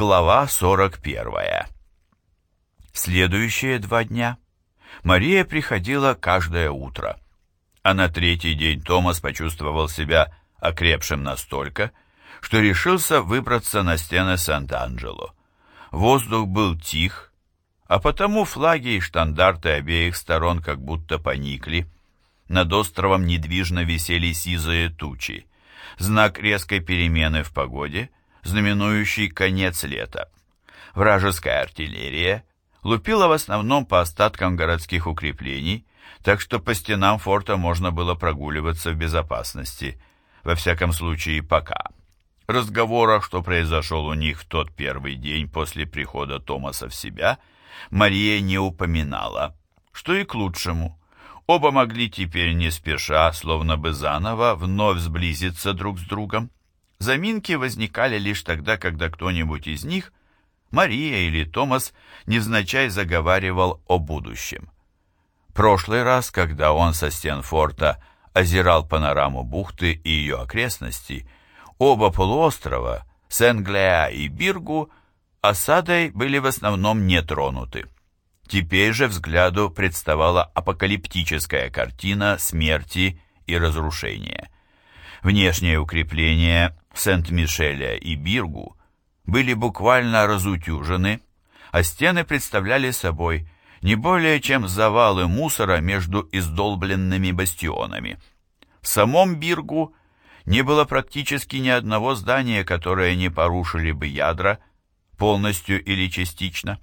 Глава 41. Следующие два дня Мария приходила каждое утро, а на третий день Томас почувствовал себя окрепшим настолько, что решился выбраться на стены Сант-Анджело. Воздух был тих, а потому флаги и штандарты обеих сторон как будто поникли. Над островом недвижно висели сизые тучи, знак резкой перемены в погоде — знаменующий конец лета. Вражеская артиллерия лупила в основном по остаткам городских укреплений, так что по стенам форта можно было прогуливаться в безопасности, во всяком случае пока. Разговора, что произошел у них в тот первый день после прихода Томаса в себя, Мария не упоминала, что и к лучшему. Оба могли теперь не спеша, словно бы заново, вновь сблизиться друг с другом. Заминки возникали лишь тогда, когда кто-нибудь из них, Мария или Томас, невзначай заговаривал о будущем. Прошлый раз, когда он со стен форта озирал панораму бухты и ее окрестности, оба полуострова, Сен-Глеа и Биргу, осадой были в основном не тронуты. Теперь же взгляду представала апокалиптическая картина смерти и разрушения. Внешнее укрепление Сент-Мишеля и Биргу были буквально разутюжены, а стены представляли собой не более чем завалы мусора между издолбленными бастионами. В самом Биргу не было практически ни одного здания, которое не порушили бы ядра, полностью или частично.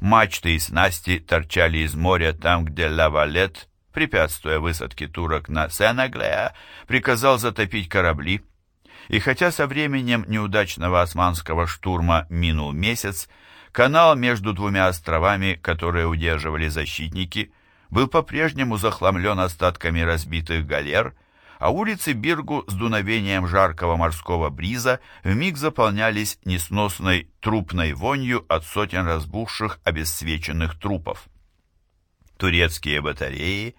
Мачты и снасти торчали из моря там, где Лавалет, препятствуя высадке турок на Сенаглеа, приказал затопить корабли, и хотя со временем неудачного османского штурма минул месяц, канал между двумя островами, которые удерживали защитники, был по-прежнему захламлен остатками разбитых галер, а улицы Биргу с дуновением жаркого морского бриза вмиг заполнялись несносной трупной вонью от сотен разбухших обесцвеченных трупов. Турецкие батареи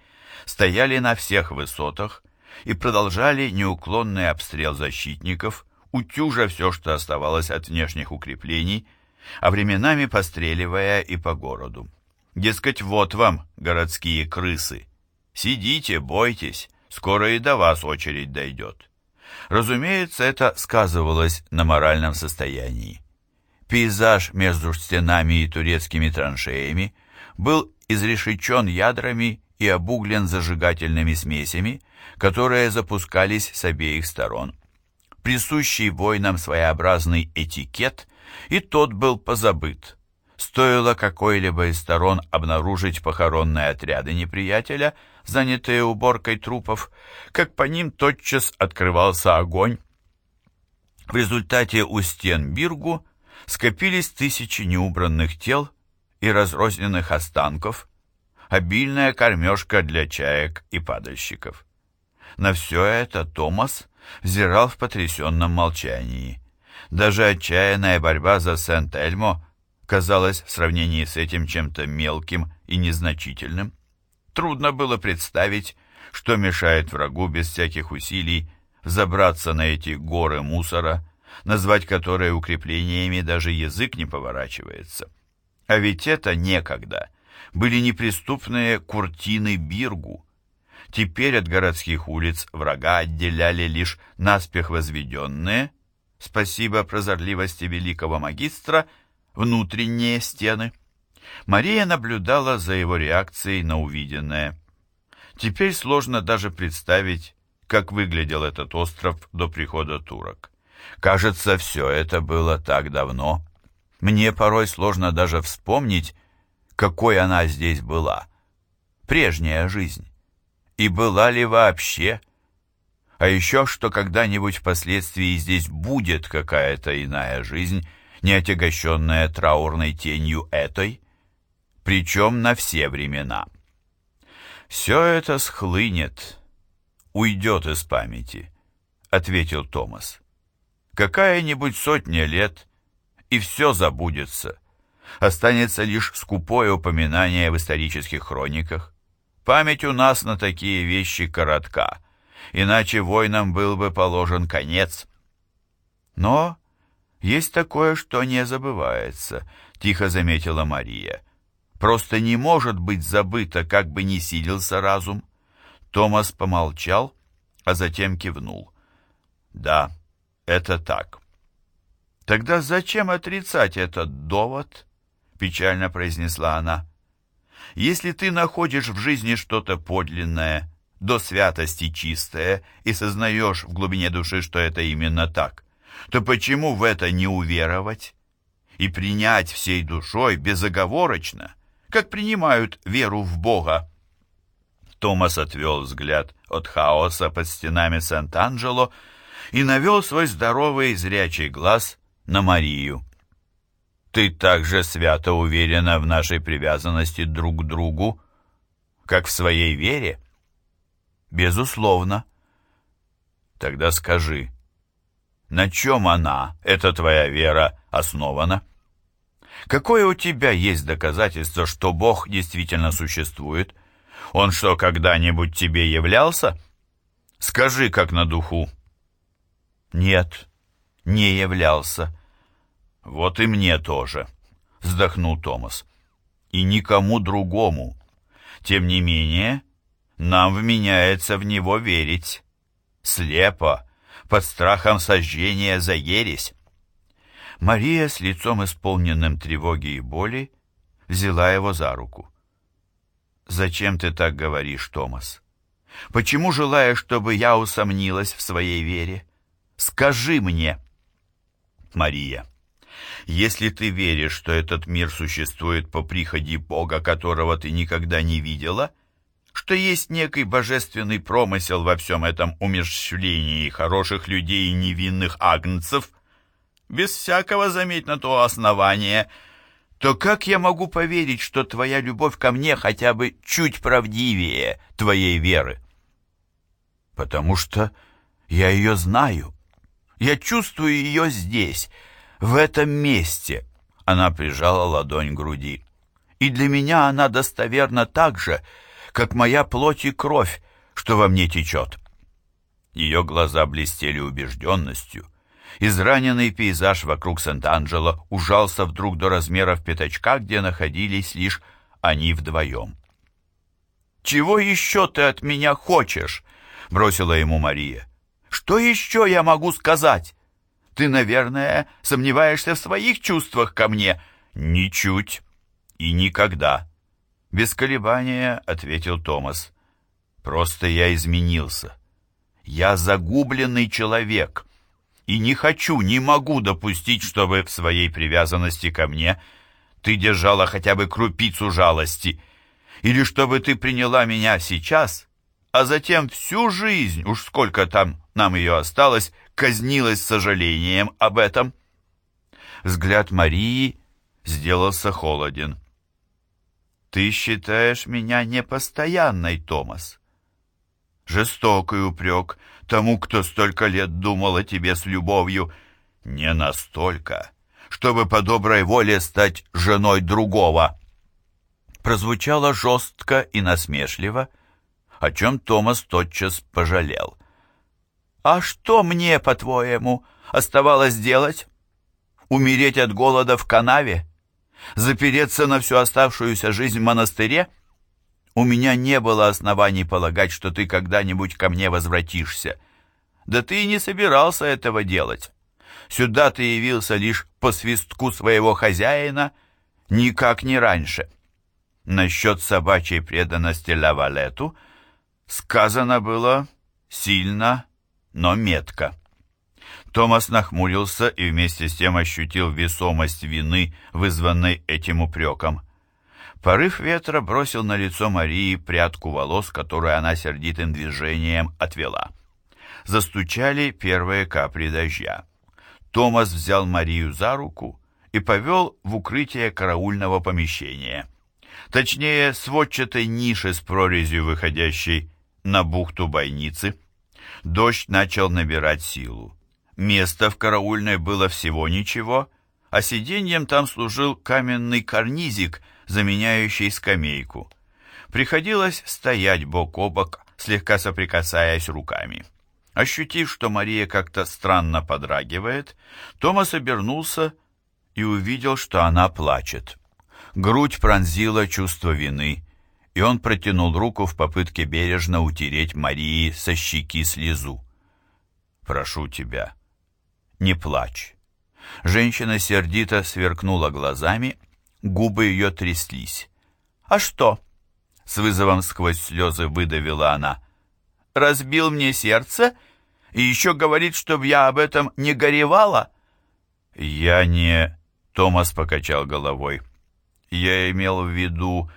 стояли на всех высотах, и продолжали неуклонный обстрел защитников, утюжа все, что оставалось от внешних укреплений, а временами постреливая и по городу. Дескать, вот вам, городские крысы. Сидите, бойтесь, скоро и до вас очередь дойдет. Разумеется, это сказывалось на моральном состоянии. Пейзаж между стенами и турецкими траншеями был изрешечен ядрами и обуглен зажигательными смесями, которые запускались с обеих сторон. Присущий воинам своеобразный этикет, и тот был позабыт. Стоило какой-либо из сторон обнаружить похоронные отряды неприятеля, занятые уборкой трупов, как по ним тотчас открывался огонь. В результате у стен Биргу скопились тысячи неубранных тел и разрозненных останков, обильная кормежка для чаек и падальщиков. На все это Томас взирал в потрясенном молчании. Даже отчаянная борьба за Сент-Эльмо казалась в сравнении с этим чем-то мелким и незначительным. Трудно было представить, что мешает врагу без всяких усилий забраться на эти горы мусора, назвать которые укреплениями даже язык не поворачивается. А ведь это некогда были неприступные куртины Биргу, Теперь от городских улиц врага отделяли лишь наспех возведенные, спасибо прозорливости великого магистра, внутренние стены. Мария наблюдала за его реакцией на увиденное. Теперь сложно даже представить, как выглядел этот остров до прихода турок. Кажется, все это было так давно. Мне порой сложно даже вспомнить, какой она здесь была. Прежняя жизнь и была ли вообще. А еще, что когда-нибудь впоследствии здесь будет какая-то иная жизнь, не отягощенная траурной тенью этой, причем на все времена. «Все это схлынет, уйдет из памяти», — ответил Томас. «Какая-нибудь сотня лет, и все забудется. Останется лишь скупое упоминание в исторических хрониках. Память у нас на такие вещи коротка, иначе войнам был бы положен конец. Но Есть такое, что не забывается, тихо заметила Мария. Просто не может быть забыто, как бы ни силился разум. Томас помолчал, а затем кивнул. Да, это так. Тогда зачем отрицать этот довод? Печально произнесла она. Если ты находишь в жизни что-то подлинное, до святости чистое, и сознаешь в глубине души, что это именно так, то почему в это не уверовать и принять всей душой безоговорочно, как принимают веру в Бога? Томас отвел взгляд от хаоса под стенами Сент-Анджело и навел свой здоровый зрячий глаз на Марию. «Ты также свято уверена в нашей привязанности друг к другу, как в своей вере?» «Безусловно». «Тогда скажи, на чем она, эта твоя вера, основана?» Какое у тебя есть доказательство, что Бог действительно существует? Он что, когда-нибудь тебе являлся? Скажи, как на духу. Нет, не являлся. Вот и мне тоже, вздохнул Томас. И никому другому. Тем не менее, нам вменяется в него верить. Слепо, под страхом сожжения за ересь. Мария с лицом исполненным тревоги и боли взяла его за руку. «Зачем ты так говоришь, Томас? Почему желаешь, чтобы я усомнилась в своей вере? Скажи мне!» «Мария, если ты веришь, что этот мир существует по приходе Бога, которого ты никогда не видела, что есть некий божественный промысел во всем этом умерщвлении хороших людей и невинных агнцев, без всякого, заметь на то основания, то как я могу поверить, что твоя любовь ко мне хотя бы чуть правдивее твоей веры? Потому что я ее знаю. Я чувствую ее здесь, в этом месте. Она прижала ладонь к груди. И для меня она достоверна так же, как моя плоть и кровь, что во мне течет. Ее глаза блестели убежденностью, Израненный пейзаж вокруг Сент-Анджело ужался вдруг до размеров пятачка, где находились лишь они вдвоем. «Чего еще ты от меня хочешь?» — бросила ему Мария. «Что еще я могу сказать? Ты, наверное, сомневаешься в своих чувствах ко мне?» «Ничуть и никогда», — без колебания ответил Томас. «Просто я изменился. Я загубленный человек» и не хочу, не могу допустить, чтобы в своей привязанности ко мне ты держала хотя бы крупицу жалости, или чтобы ты приняла меня сейчас, а затем всю жизнь, уж сколько там нам ее осталось, казнилась с сожалением об этом. Взгляд Марии сделался холоден. «Ты считаешь меня непостоянной, Томас?» Жестокий упрек тому, кто столько лет думал о тебе с любовью. Не настолько, чтобы по доброй воле стать женой другого. Прозвучало жестко и насмешливо, о чем Томас тотчас пожалел. «А что мне, по-твоему, оставалось делать? Умереть от голода в канаве? Запереться на всю оставшуюся жизнь в монастыре?» У меня не было оснований полагать, что ты когда-нибудь ко мне возвратишься. Да ты и не собирался этого делать. Сюда ты явился лишь по свистку своего хозяина, никак не раньше. Насчет собачьей преданности Лавалету сказано было сильно, но метко. Томас нахмурился и вместе с тем ощутил весомость вины, вызванной этим упреком. Порыв ветра бросил на лицо Марии прядку волос, которую она сердитым движением отвела. Застучали первые капли дождя. Томас взял Марию за руку и повел в укрытие караульного помещения. Точнее, сводчатой ниши с прорезью, выходящей на бухту бойницы. Дождь начал набирать силу. Места в караульной было всего ничего, а сиденьем там служил каменный карнизик – заменяющий скамейку. Приходилось стоять бок о бок, слегка соприкасаясь руками. Ощутив, что Мария как-то странно подрагивает, Томас обернулся и увидел, что она плачет. Грудь пронзила чувство вины, и он протянул руку в попытке бережно утереть Марии со щеки слезу. «Прошу тебя, не плачь». Женщина сердито сверкнула глазами, губы ее тряслись. «А что?» — с вызовом сквозь слезы выдавила она. «Разбил мне сердце и еще говорит, чтобы я об этом не горевала?» «Я не...» — Томас покачал головой. «Я имел в виду...»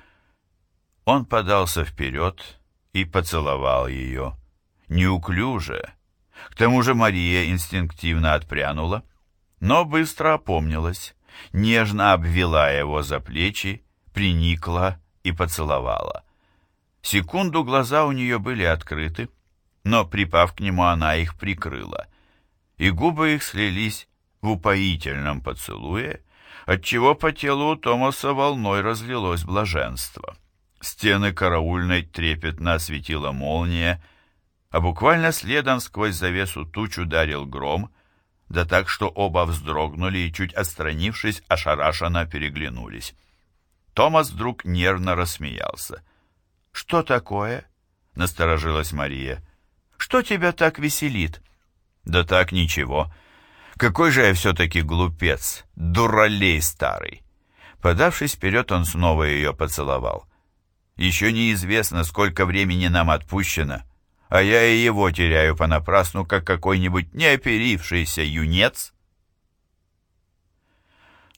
Он подался вперед и поцеловал ее. Неуклюже. К тому же Мария инстинктивно отпрянула, но быстро опомнилась, нежно обвела его за плечи, приникла и поцеловала. Секунду глаза у нее были открыты, но, припав к нему, она их прикрыла, и губы их слились в упоительном поцелуе, отчего по телу Томаса волной разлилось блаженство. Стены караульной трепетно осветила молния, а буквально следом сквозь завесу туч ударил гром, да так, что оба вздрогнули и, чуть отстранившись, ошарашенно переглянулись. Томас вдруг нервно рассмеялся. «Что такое?» — насторожилась Мария. Что тебя так веселит?» «Да так ничего. Какой же я все-таки глупец, дуралей старый!» Подавшись вперед, он снова ее поцеловал. «Еще неизвестно, сколько времени нам отпущено, а я и его теряю понапрасну, как какой-нибудь неоперившийся юнец».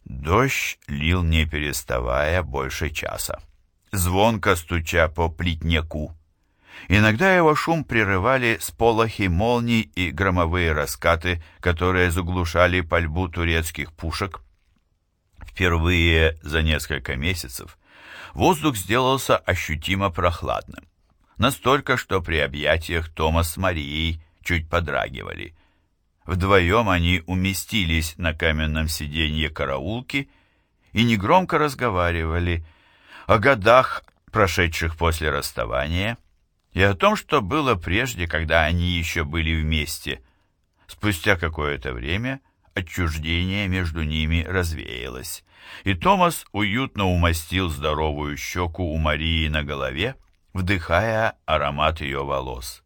Дождь лил не переставая больше часа, звонко стуча по плетняку. Иногда его шум прерывали сполохи молний и громовые раскаты, которые заглушали пальбу турецких пушек. Впервые за несколько месяцев воздух сделался ощутимо прохладным. Настолько, что при объятиях Томас с Марией чуть подрагивали. Вдвоем они уместились на каменном сиденье караулки и негромко разговаривали о годах, прошедших после расставания, и о том, что было прежде, когда они еще были вместе. Спустя какое-то время отчуждение между ними развеялось, и Томас уютно умастил здоровую щеку у Марии на голове, вдыхая аромат ее волос.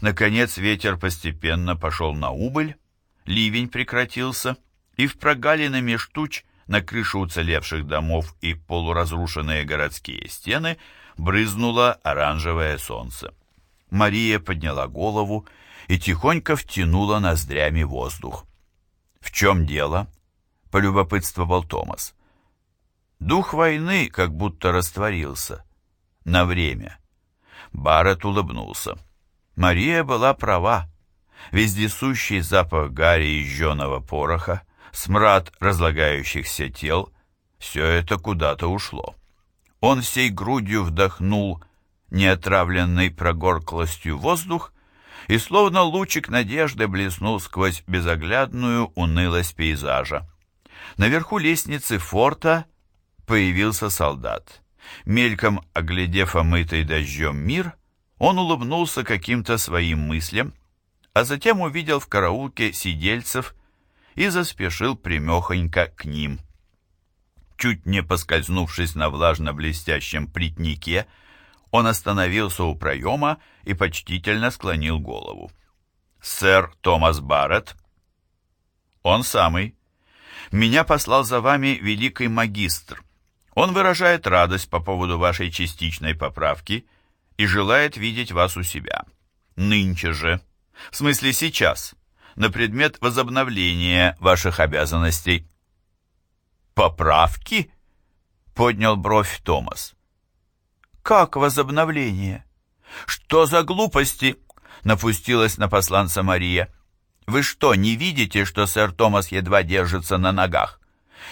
Наконец ветер постепенно пошел на убыль, ливень прекратился, и в прогалины меж туч на крышу уцелевших домов и полуразрушенные городские стены – брызнуло оранжевое солнце. Мария подняла голову и тихонько втянула ноздрями воздух. «В чем дело?» — полюбопытствовал Томас. Дух войны как будто растворился. На время. Барретт улыбнулся. Мария была права. Вездесущий запах гари и жженого пороха, смрад разлагающихся тел — все это куда-то ушло. Он всей грудью вдохнул неотравленный прогорклостью воздух и словно лучик надежды блеснул сквозь безоглядную унылость пейзажа. Наверху лестницы форта появился солдат. Мельком оглядев омытый дождем мир, он улыбнулся каким-то своим мыслям, а затем увидел в караулке сидельцев и заспешил примехонько к ним чуть не поскользнувшись на влажно-блестящем плетнике, он остановился у проема и почтительно склонил голову. «Сэр Томас Барретт?» «Он самый. Меня послал за вами великий магистр. Он выражает радость по поводу вашей частичной поправки и желает видеть вас у себя. Нынче же, в смысле сейчас, на предмет возобновления ваших обязанностей». «Поправки?» — поднял бровь Томас. «Как возобновление? Что за глупости?» — напустилась на посланца Мария. «Вы что, не видите, что сэр Томас едва держится на ногах?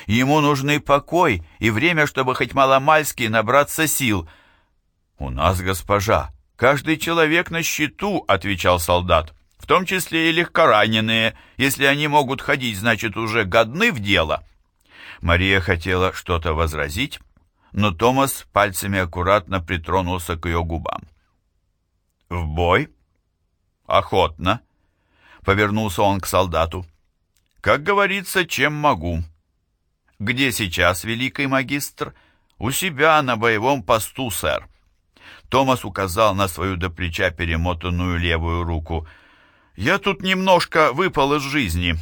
Ему нужны покой и время, чтобы хоть маломальски набраться сил». «У нас, госпожа, каждый человек на счету», — отвечал солдат, «в том числе и легкораненые. Если они могут ходить, значит, уже годны в дело». Мария хотела что-то возразить, но Томас пальцами аккуратно притронулся к ее губам. «В бой? Охотно», повернулся он к солдату. Как говорится, чем могу. Где сейчас великий магистр? У себя на боевом посту, сэр. Томас указал на свою до плеча перемотанную левую руку. «Я тут немножко выпал из жизни.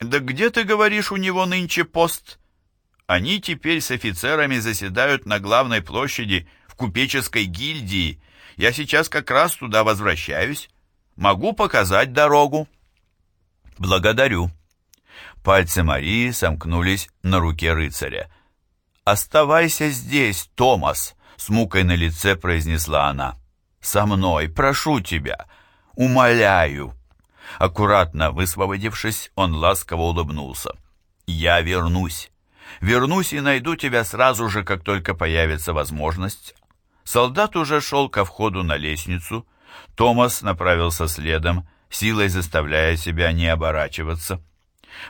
Да где, ты говоришь, у него нынче пост?» «Они теперь с офицерами заседают на главной площади в купеческой гильдии. Я сейчас как раз туда возвращаюсь. Могу показать дорогу». «Благодарю». Пальцы Марии сомкнулись на руке рыцаря. «Оставайся здесь, Томас!» с мукой на лице произнесла она. «Со мной, прошу тебя, умоляю!» Аккуратно высвободившись, он ласково улыбнулся. «Я вернусь. Вернусь и найду тебя сразу же, как только появится возможность». Солдат уже шел ко входу на лестницу. Томас направился следом, силой заставляя себя не оборачиваться.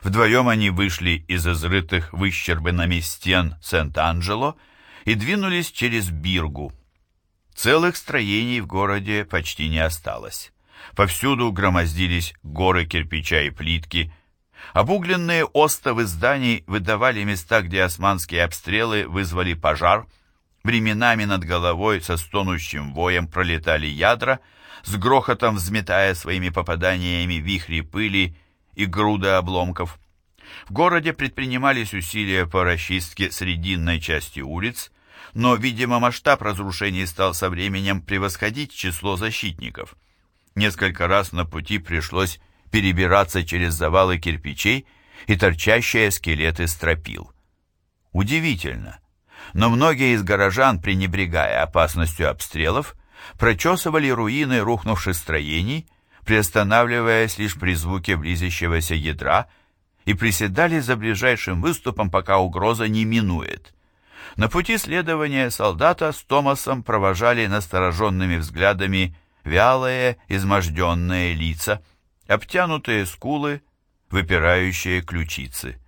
Вдвоем они вышли из изрытых выщербинами стен Сент-Анджело и двинулись через Биргу. Целых строений в городе почти не осталось. Повсюду громоздились горы кирпича и плитки. Обугленные остовы зданий выдавали места, где османские обстрелы вызвали пожар. Временами над головой со стонущим воем пролетали ядра, с грохотом взметая своими попаданиями вихри пыли и груды обломков. В городе предпринимались усилия по расчистке срединной части улиц, но, видимо, масштаб разрушений стал со временем превосходить число защитников. Несколько раз на пути пришлось перебираться через завалы кирпичей и торчащие скелеты стропил. Удивительно, но многие из горожан, пренебрегая опасностью обстрелов, прочесывали руины рухнувших строений, приостанавливаясь лишь при звуке близящегося ядра и приседали за ближайшим выступом, пока угроза не минует. На пути следования солдата с Томасом провожали настороженными взглядами вялые, изможденные лица, обтянутые скулы, выпирающие ключицы.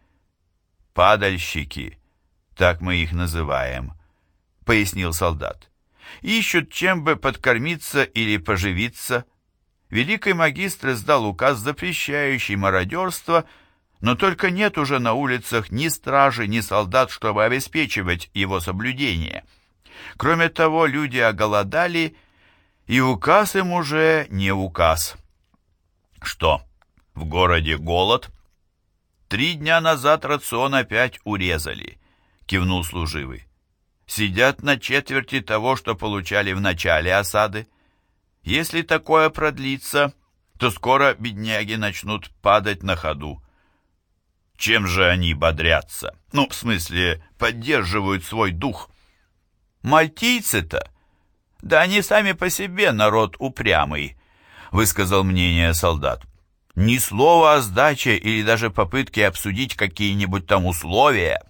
«Падальщики, так мы их называем», — пояснил солдат. «Ищут, чем бы подкормиться или поживиться». Великий магистр издал указ, запрещающий мародерство — но только нет уже на улицах ни стражи, ни солдат, чтобы обеспечивать его соблюдение. Кроме того, люди оголодали, и указ им уже не указ. Что, в городе голод? Три дня назад рацион опять урезали, кивнул служивый. Сидят на четверти того, что получали в начале осады. Если такое продлится, то скоро бедняги начнут падать на ходу. Чем же они бодрятся? Ну, в смысле, поддерживают свой дух. Мальтийцы-то? Да они сами по себе народ упрямый, высказал мнение солдат. Ни слова о сдаче или даже попытки обсудить какие-нибудь там условия.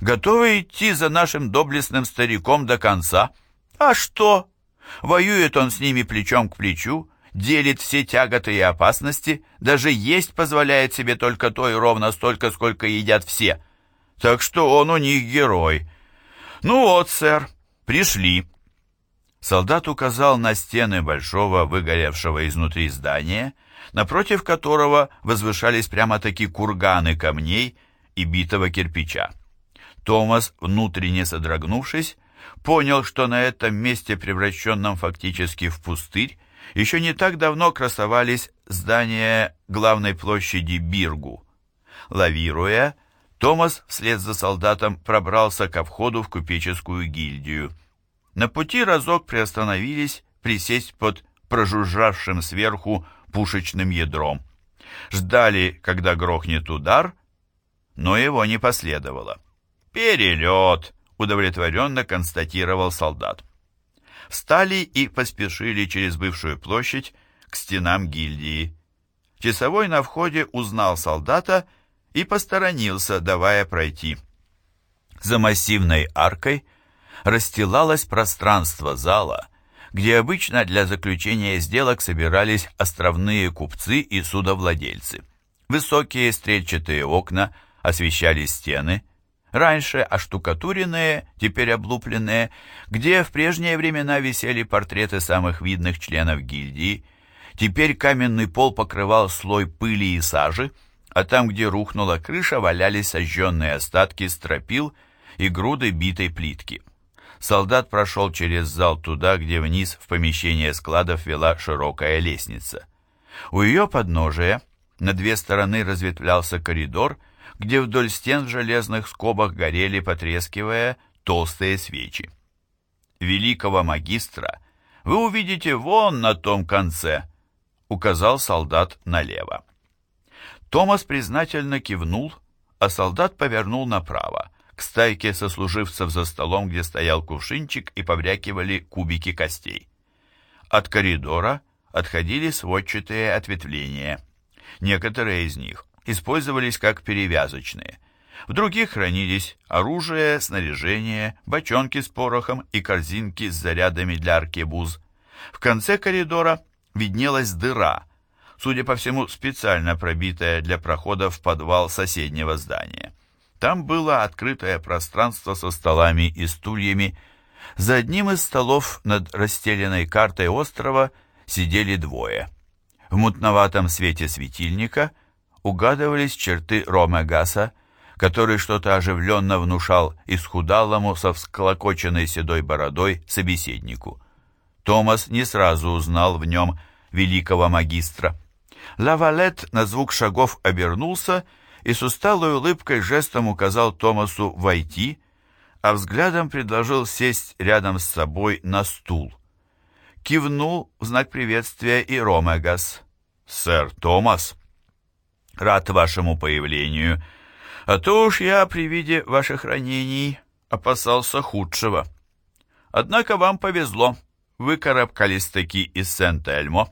Готовы идти за нашим доблестным стариком до конца. А что? Воюет он с ними плечом к плечу, делит все тяготы и опасности, даже есть позволяет себе только то и ровно столько, сколько едят все. Так что он у них герой. Ну вот, сэр, пришли. Солдат указал на стены большого выгоревшего изнутри здания, напротив которого возвышались прямо-таки курганы камней и битого кирпича. Томас, внутренне содрогнувшись, понял, что на этом месте, превращенном фактически в пустырь, еще не так давно красовались здания главной площади Биргу. Лавируя, Томас вслед за солдатом пробрался ко входу в купеческую гильдию. На пути разок приостановились присесть под прожужжавшим сверху пушечным ядром. Ждали, когда грохнет удар, но его не последовало. «Перелет!» — удовлетворенно констатировал солдат встали и поспешили через бывшую площадь к стенам гильдии. Часовой на входе узнал солдата и посторонился, давая пройти. За массивной аркой расстилалось пространство зала, где обычно для заключения сделок собирались островные купцы и судовладельцы. Высокие стрельчатые окна освещали стены, раньше оштукатуренные, теперь облупленные, где в прежние времена висели портреты самых видных членов гильдии, Теперь каменный пол покрывал слой пыли и сажи, а там, где рухнула крыша, валялись сожженные остатки стропил и груды битой плитки. Солдат прошел через зал туда, где вниз в помещение складов вела широкая лестница. У ее подножия на две стороны разветвлялся коридор, где вдоль стен в железных скобах горели, потрескивая, толстые свечи. Великого магистра вы увидите вон на том конце, указал солдат налево. Томас признательно кивнул, а солдат повернул направо, к стайке сослуживцев за столом, где стоял кувшинчик и побрякивали кубики костей. От коридора отходили сводчатые ответвления. Некоторые из них использовались как перевязочные. В других хранились оружие, снаряжение, бочонки с порохом и корзинки с зарядами для аркебуз. В конце коридора виднелась дыра, судя по всему, специально пробитая для прохода в подвал соседнего здания. Там было открытое пространство со столами и стульями. За одним из столов над расстеленной картой острова сидели двое. В мутноватом свете светильника угадывались черты Ромегаса, который что-то оживленно внушал исхудалому со всклокоченной седой бородой собеседнику. Томас не сразу узнал в нем великого магистра. Лавалет на звук шагов обернулся и с усталой улыбкой жестом указал Томасу войти, а взглядом предложил сесть рядом с собой на стул. Кивнул в знак приветствия и Ромегас. «Сэр Томас, рад вашему появлению, а то уж я при виде ваших ранений опасался худшего. Однако вам повезло, вы карабкались-таки из Сент-Эльмо»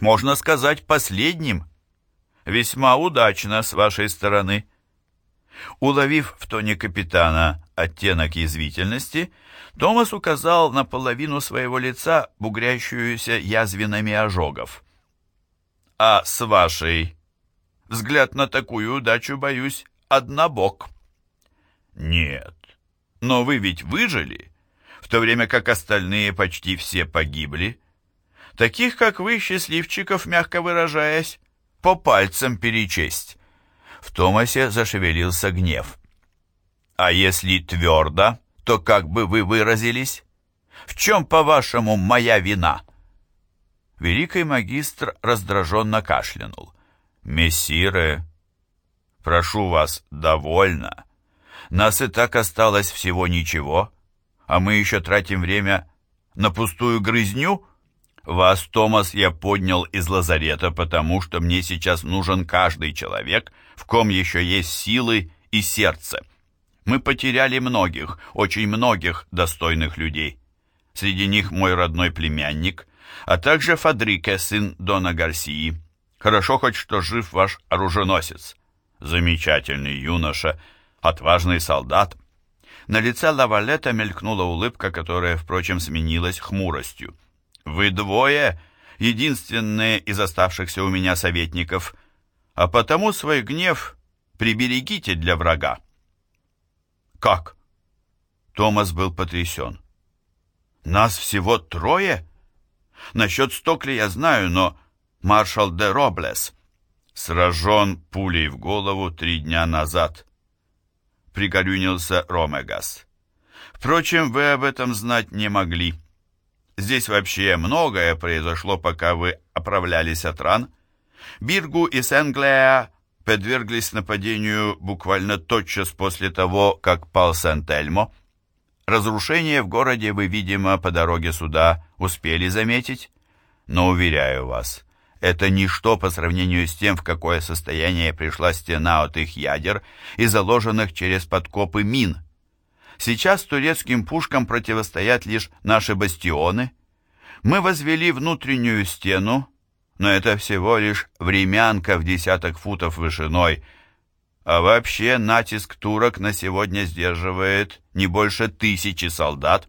можно сказать, последним. Весьма удачно с вашей стороны. Уловив в тоне капитана оттенок язвительности, Томас указал на половину своего лица, бугрящуюся язвинами ожогов. «А с вашей? Взгляд на такую удачу, боюсь, однобок». «Нет, но вы ведь выжили, в то время как остальные почти все погибли». Таких, как вы, счастливчиков, мягко выражаясь, по пальцам перечесть. В Томасе зашевелился гнев. А если твердо, то как бы вы выразились? В чем, по-вашему, моя вина? Великий магистр раздраженно кашлянул. Мессиры, прошу вас, довольно. Нас и так осталось всего ничего, а мы еще тратим время на пустую грызню — вас, Томас, я поднял из лазарета, потому что мне сейчас нужен каждый человек, в ком еще есть силы и сердце. Мы потеряли многих, очень многих достойных людей. Среди них мой родной племянник, а также Фадрике, сын Дона Гарсии. Хорошо хоть что жив ваш оруженосец. Замечательный юноша, отважный солдат. На лице Лавалета мелькнула улыбка, которая, впрочем, сменилась хмуростью. Вы двое, единственные из оставшихся у меня советников, а потому свой гнев приберегите для врага. Как? Томас был потрясен. Нас всего трое? Насчет Стокли я знаю, но маршал де Роблес сражен пулей в голову три дня назад. Пригорюнился Ромегас. Впрочем, вы об этом знать не могли. Здесь вообще многое произошло, пока вы оправлялись от ран. Биргу и Сенглея подверглись нападению буквально тотчас после того, как пал Сент-Эльмо. Разрушение в городе вы, видимо, по дороге сюда успели заметить, но, уверяю вас, это ничто по сравнению с тем, в какое состояние пришла стена от их ядер и заложенных через подкопы мин. Сейчас турецким пушкам противостоят лишь наши бастионы. Мы возвели внутреннюю стену, но это всего лишь времянка в десяток футов вышиной, а вообще натиск турок на сегодня сдерживает не больше тысячи солдат.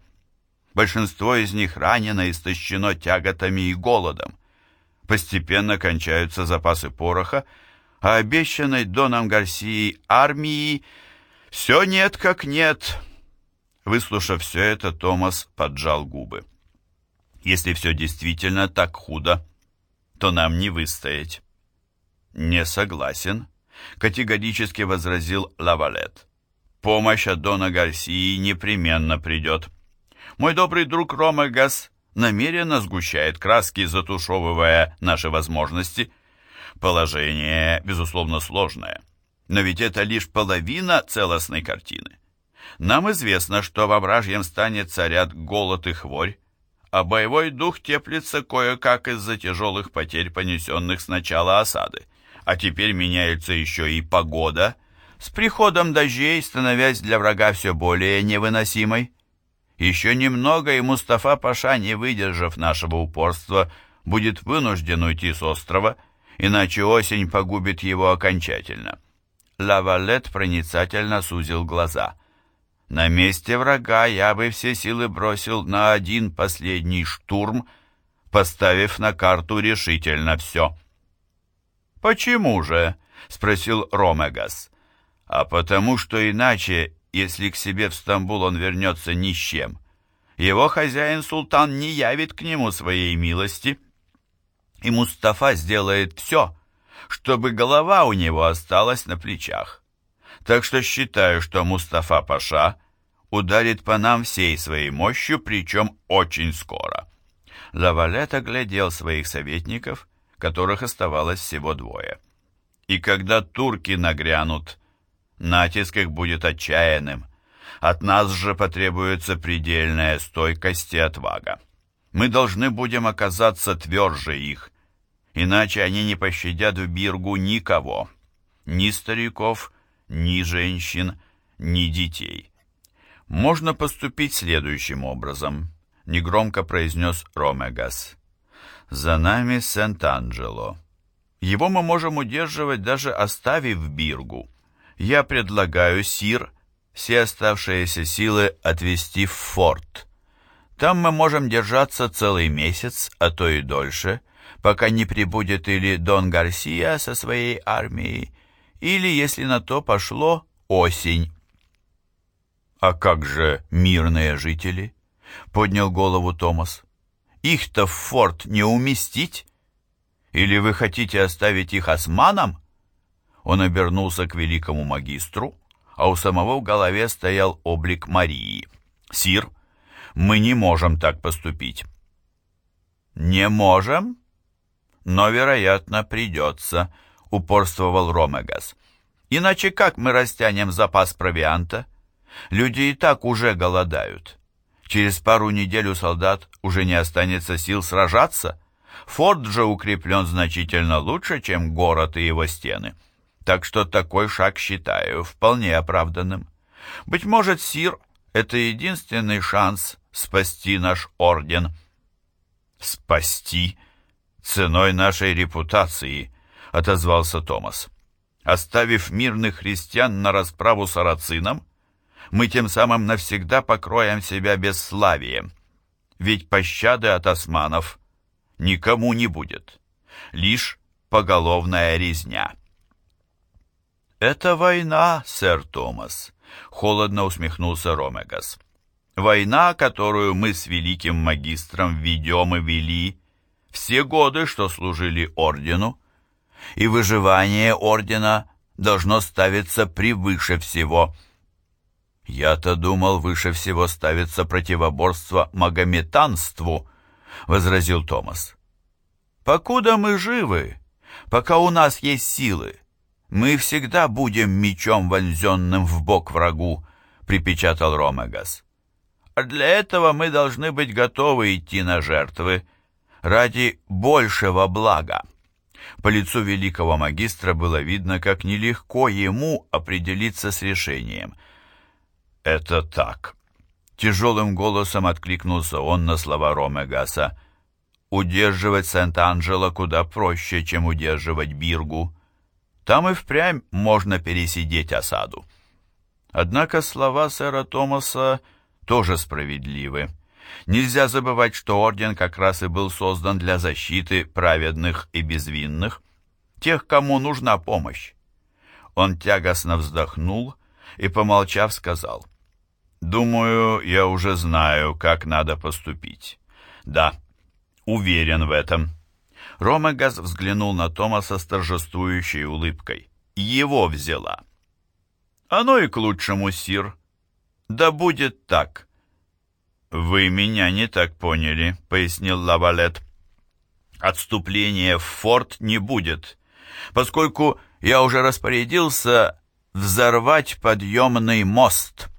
Большинство из них ранено, истощено тяготами и голодом. Постепенно кончаются запасы пороха, а обещанной Доном Гарсии армии все нет как нет. Выслушав все это, Томас поджал губы. Если все действительно так худо, то нам не выстоять». «Не согласен», — категорически возразил Лавалет. «Помощь от Дона Гарсии непременно придет. Мой добрый друг Ромагас намеренно сгущает краски, затушевывая наши возможности. Положение, безусловно, сложное, но ведь это лишь половина целостной картины. Нам известно, что во вражьем стане царят голод и хворь, а боевой дух теплится кое-как из-за тяжелых потерь, понесенных с начала осады. А теперь меняется еще и погода, с приходом дождей становясь для врага все более невыносимой. Еще немного, и Мустафа Паша, не выдержав нашего упорства, будет вынужден уйти с острова, иначе осень погубит его окончательно. Лавалет проницательно сузил глаза — на месте врага я бы все силы бросил на один последний штурм, поставив на карту решительно все. «Почему же?» — спросил Ромегас. «А потому что иначе, если к себе в Стамбул он вернется ни с чем, его хозяин-султан не явит к нему своей милости, и Мустафа сделает все, чтобы голова у него осталась на плечах. Так что считаю, что Мустафа Паша ударит по нам всей своей мощью, причем очень скоро. Лавалет оглядел своих советников, которых оставалось всего двое. И когда турки нагрянут, натиск их будет отчаянным. От нас же потребуется предельная стойкость и отвага. Мы должны будем оказаться тверже их, иначе они не пощадят в Биргу никого, ни стариков, ни женщин, ни детей. Можно поступить следующим образом, негромко произнес Ромегас. За нами Сент-Анджело. Его мы можем удерживать, даже оставив Биргу. Я предлагаю, Сир, все оставшиеся силы отвести в форт. Там мы можем держаться целый месяц, а то и дольше, пока не прибудет или Дон Гарсия со своей армией, или, если на то пошло, осень. «А как же мирные жители?» — поднял голову Томас. «Их-то в форт не уместить? Или вы хотите оставить их османам?» Он обернулся к великому магистру, а у самого в голове стоял облик Марии. «Сир, мы не можем так поступить». «Не можем?» «Но, вероятно, придется», — упорствовал Ромегас. «Иначе как мы растянем запас провианта?» Люди и так уже голодают. Через пару недель у солдат уже не останется сил сражаться. Форт же укреплен значительно лучше, чем город и его стены. Так что такой шаг считаю вполне оправданным. Быть может, Сир — это единственный шанс спасти наш орден. «Спасти? Ценой нашей репутации», — отозвался Томас. «Оставив мирных христиан на расправу сарацинам, мы тем самым навсегда покроем себя бесславием. Ведь пощады от османов никому не будет. Лишь поголовная резня. «Это война, сэр Томас», — холодно усмехнулся Ромегас. «Война, которую мы с великим магистром ведем и вели все годы, что служили ордену, и выживание ордена должно ставиться превыше всего». «Я-то думал, выше всего ставится противоборство магометанству», — возразил Томас. «Покуда мы живы, пока у нас есть силы, мы всегда будем мечом, вонзенным в бок врагу», — припечатал Ромегас. «А для этого мы должны быть готовы идти на жертвы ради большего блага». По лицу великого магистра было видно, как нелегко ему определиться с решением — «Это так». Тяжелым голосом откликнулся он на слова Ромегаса. «Удерживать Сент-Анджело куда проще, чем удерживать Биргу. Там и впрямь можно пересидеть осаду». Однако слова сэра Томаса тоже справедливы. Нельзя забывать, что орден как раз и был создан для защиты праведных и безвинных, тех, кому нужна помощь. Он тягостно вздохнул и, помолчав, сказал — Думаю, я уже знаю, как надо поступить. Да, уверен в этом. Ромегас взглянул на Томаса с торжествующей улыбкой. «Его взяла». «Оно и к лучшему, сир. Да будет так». «Вы меня не так поняли», — пояснил Лавалет. «Отступления в форт не будет, поскольку я уже распорядился взорвать подъемный мост».